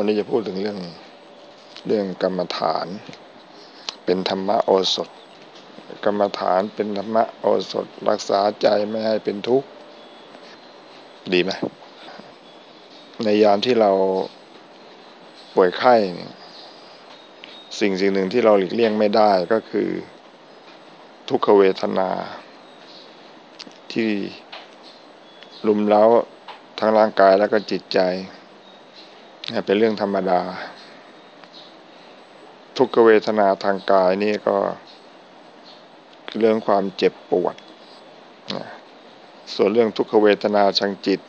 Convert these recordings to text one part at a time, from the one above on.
วันนี้จะพูดถึงเรื่องเรื่องกรรมฐาน เป็นธรรมโอสถ กรรมฐานเป็นธรรมโอสถ รักษาใจไม่ให้เป็นทุกข์ ดีไหมในยามที่เราป่วยไข้สิ่งสิ่งหนึ่งที่เราหลีกเลี่ยงไม่ได้ก็คือ ทุกขเวทนา ที่ลุมเล้าทั้งร่างกายแล้วก็จิตใจ เป็นเรื่องธรรมดา ทุกขเวทนาทางกายนี่ก็เรื่องความเจ็บปวด ส่วนเรื่องทุกขเวทนาทางจิต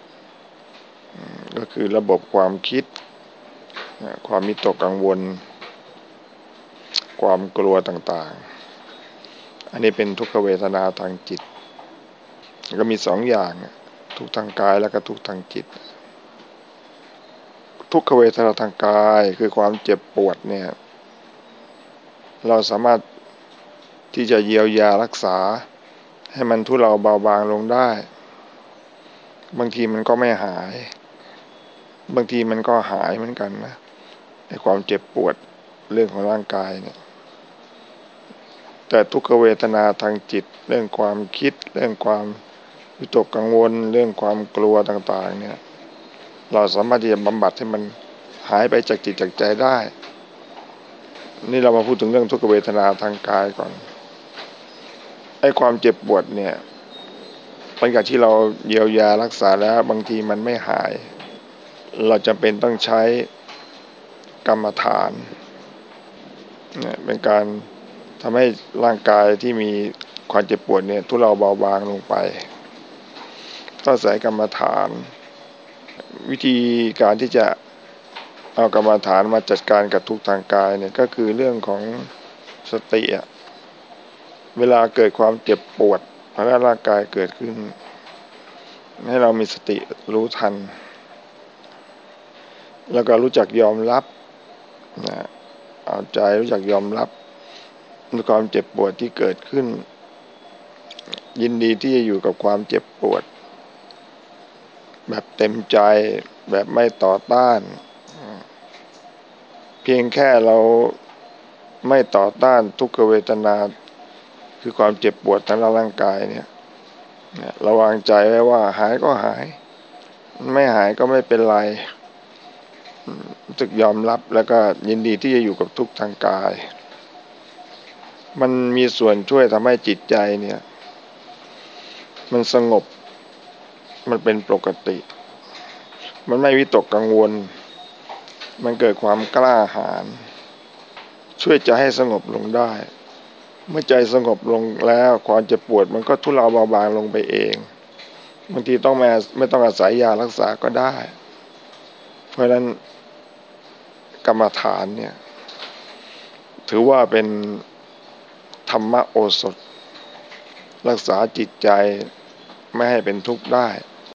ก็คือระบบความคิด ความมิตกกังวล ความกลัวต่างๆ อันนี้เป็นทุกขเวทนาทางจิต ก็มีสองอย่างทุกทางกายแล้วก็ทุกทางจิต ทุกขเวทนาทางกายคือความเจ็บปวดเนี่ยเราสามารถที่จะเยียวยารักษาให้มันทุเลาเบาบางลงได้ บางทีมันก็ไม่หาย บางทีมันก็หายเหมือนกันนะในความเจ็บปวดเรื่องของร่างกายเนี่ยแต่ทุกขเวทนาทางจิต เรื่องความคิด เรื่องความวิตกกังวล เรื่องความกลัวต่าง ๆ เนี่ย เราสามารถที่จะบำบัดให้มันหายไปจากจิตจากใจได้ นี่เรามาพูดถึงเรื่องทุกขเวทนาทางกายก่อนไอ้ความเจ็บปวดเนี่ยหลังจากที่เราเยียวยารักษาแล้วบางทีมันไม่หาย เราจำเป็นต้องใช้กรรมฐานเนี่ยเป็นการทำให้ร่างกายที่มีความเจ็บปวดเนี่ยทุเลาเบาบางลงไปต้องใส่กรรมฐาน วิธีการที่จะเอากรรมฐานมาจัดการกับทุกทางกายเนี่ยก็คือเรื่องของสติอะเวลาเกิดความเจ็บปวดภายในร่างกายเกิดขึ้น ให้เรามีสติรู้ทัน แล้วก็รู้จักยอมรับนะเอาใจรู้จักยอมรับในความเจ็บปวดที่เกิดขึ้น ยินดีที่จะอยู่กับความเจ็บปวด แบบเต็มใจแบบไม่ต่อต้าน เพียงแค่เราไม่ต่อต้านทุกขเวทนา คือความเจ็บปวดทางร่างกายเนี่ยระวางใจไว้ว่าหายก็หาย ไม่หายก็ไม่เป็นไรจึกยอมรับแล้วก็ยินดีที่จะอยู่กับทุกทางกาย มันมีส่วนช่วยทำให้จิตใจเนี่ย มันสงบ มันเป็นปกติ มันไม่วิตกกังวล มันเกิดความกล้าหาญช่วยใจให้สงบลงได้ เมื่อใจสงบลงแล้วความเจ็บปวดมันก็ทุเลาเบาบางลงไปเองบางทีต้องไม่ไม่ต้องอาศัยยารักษาก็ได้ เพราะฉะนั้นกรรมฐานเนี่ย ถือว่าเป็นธรรมโอสถ รักษาจิตใจ ไม่ให้เป็นทุกข์ได้